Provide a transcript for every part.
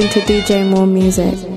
into DJ More Music.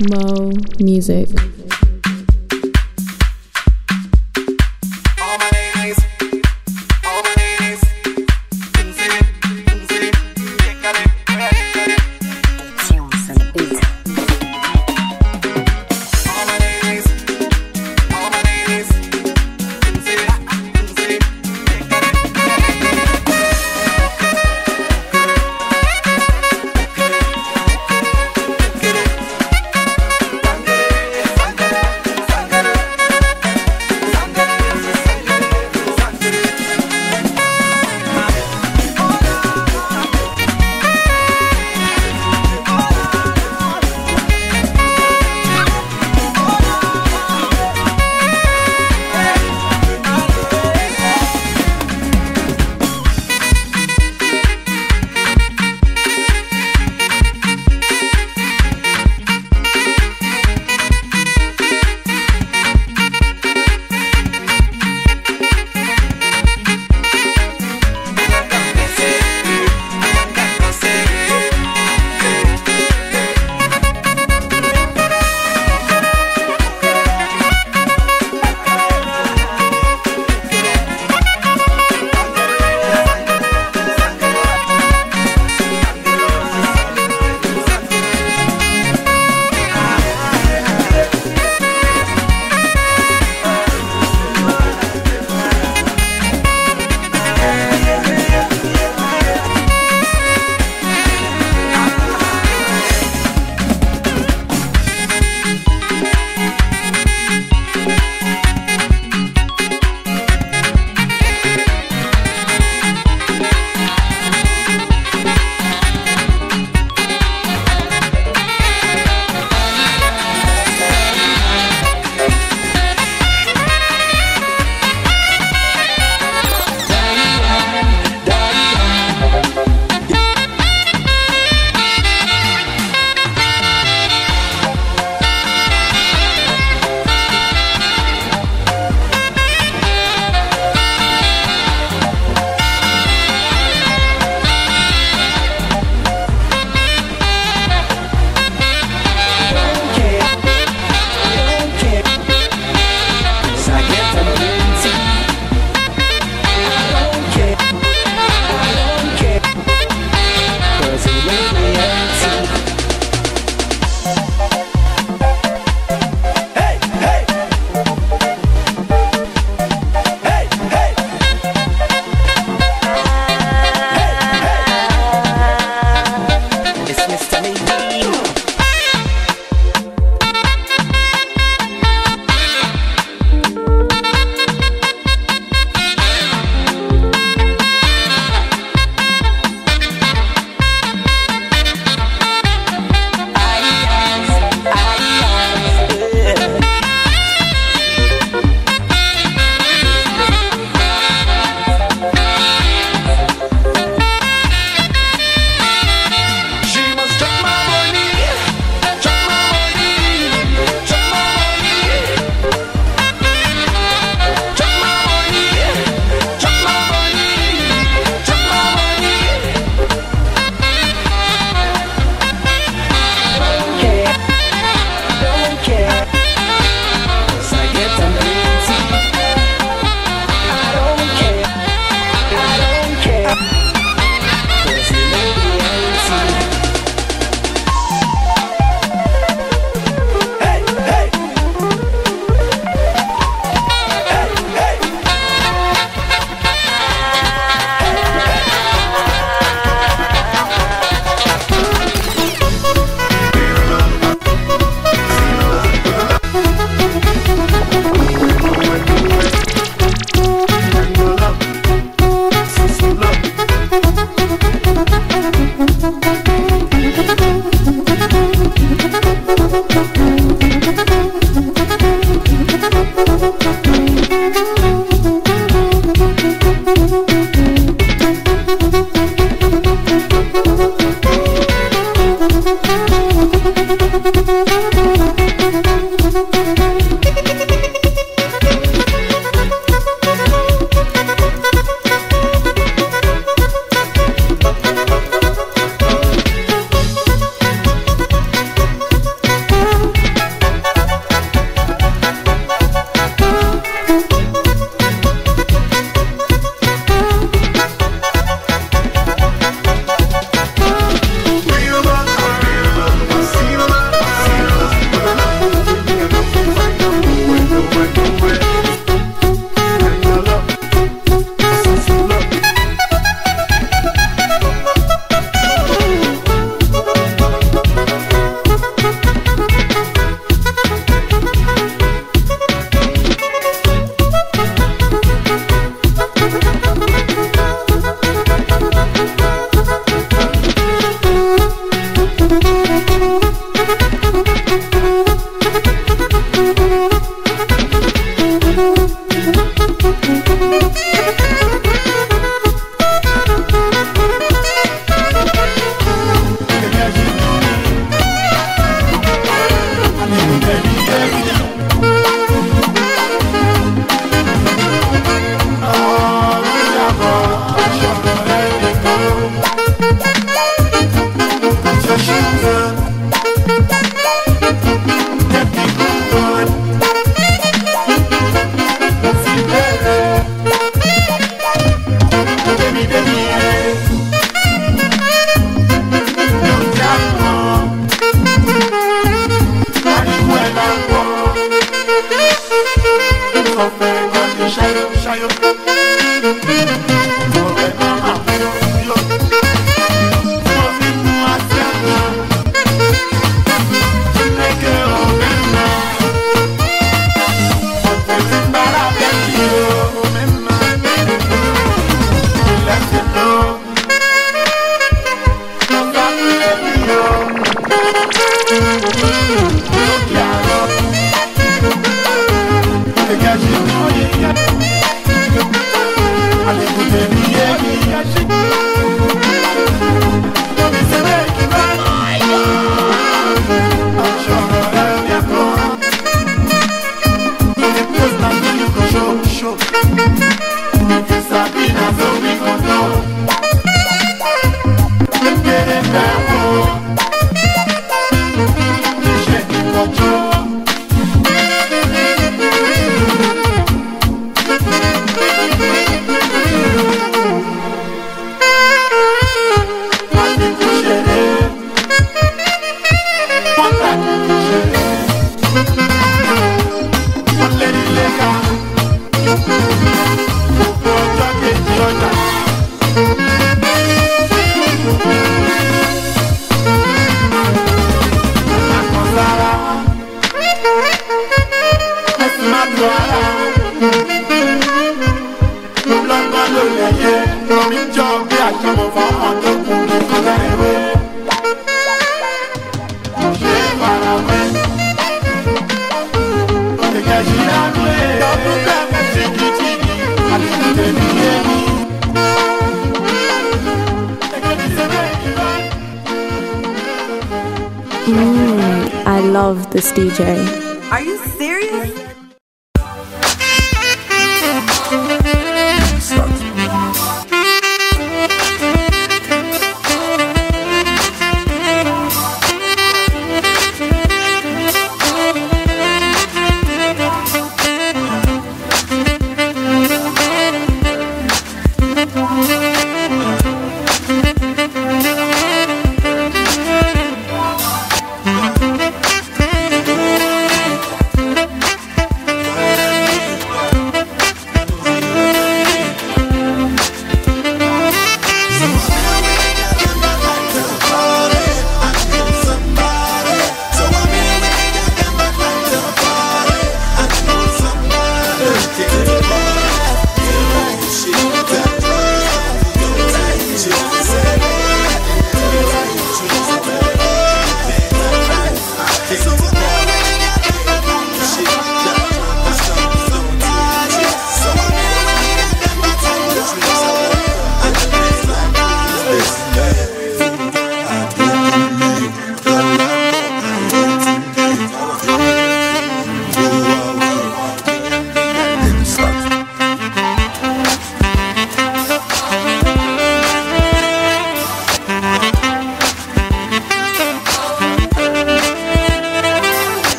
Mo Music.